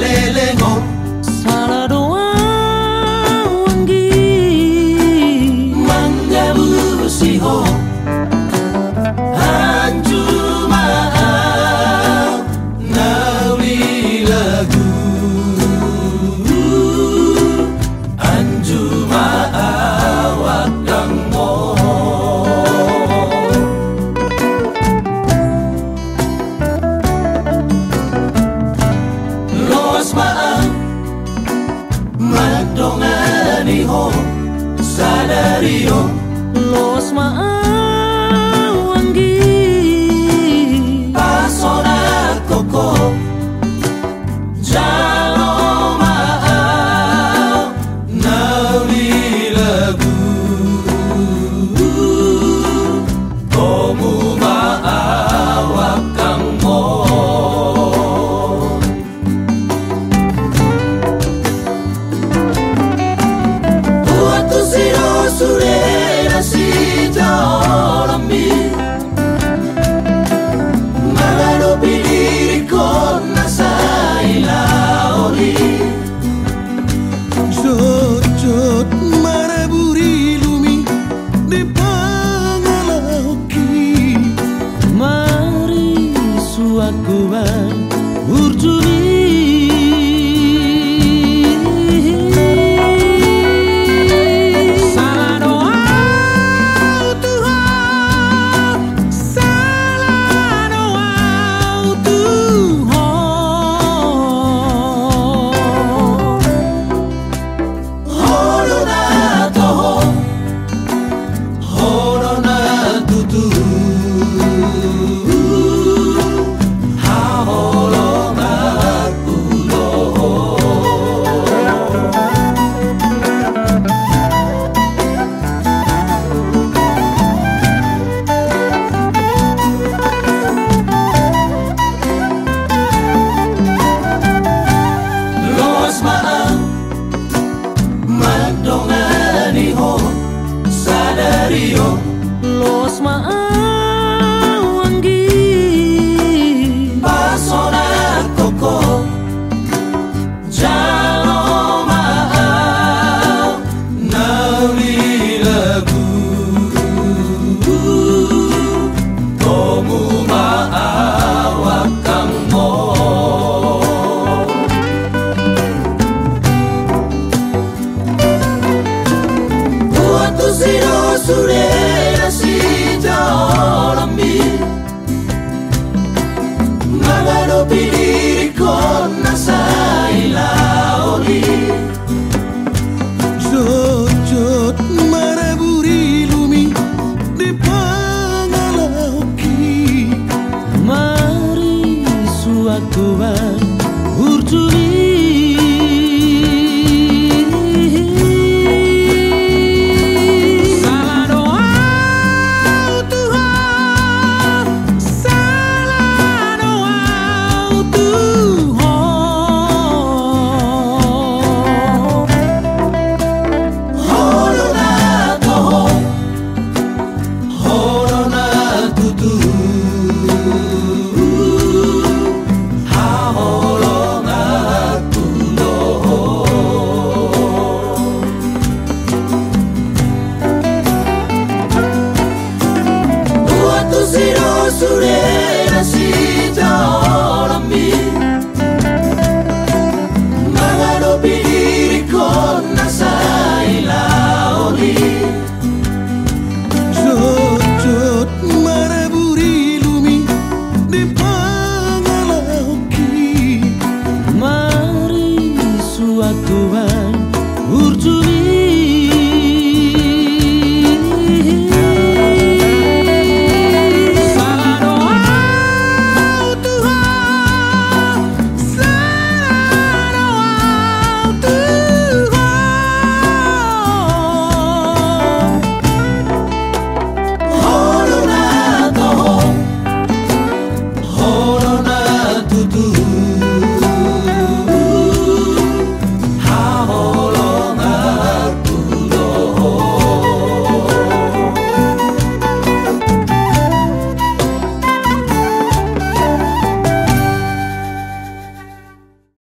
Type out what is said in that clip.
Hallelujah. perasaan Madongani ho Sadario Los maan basura.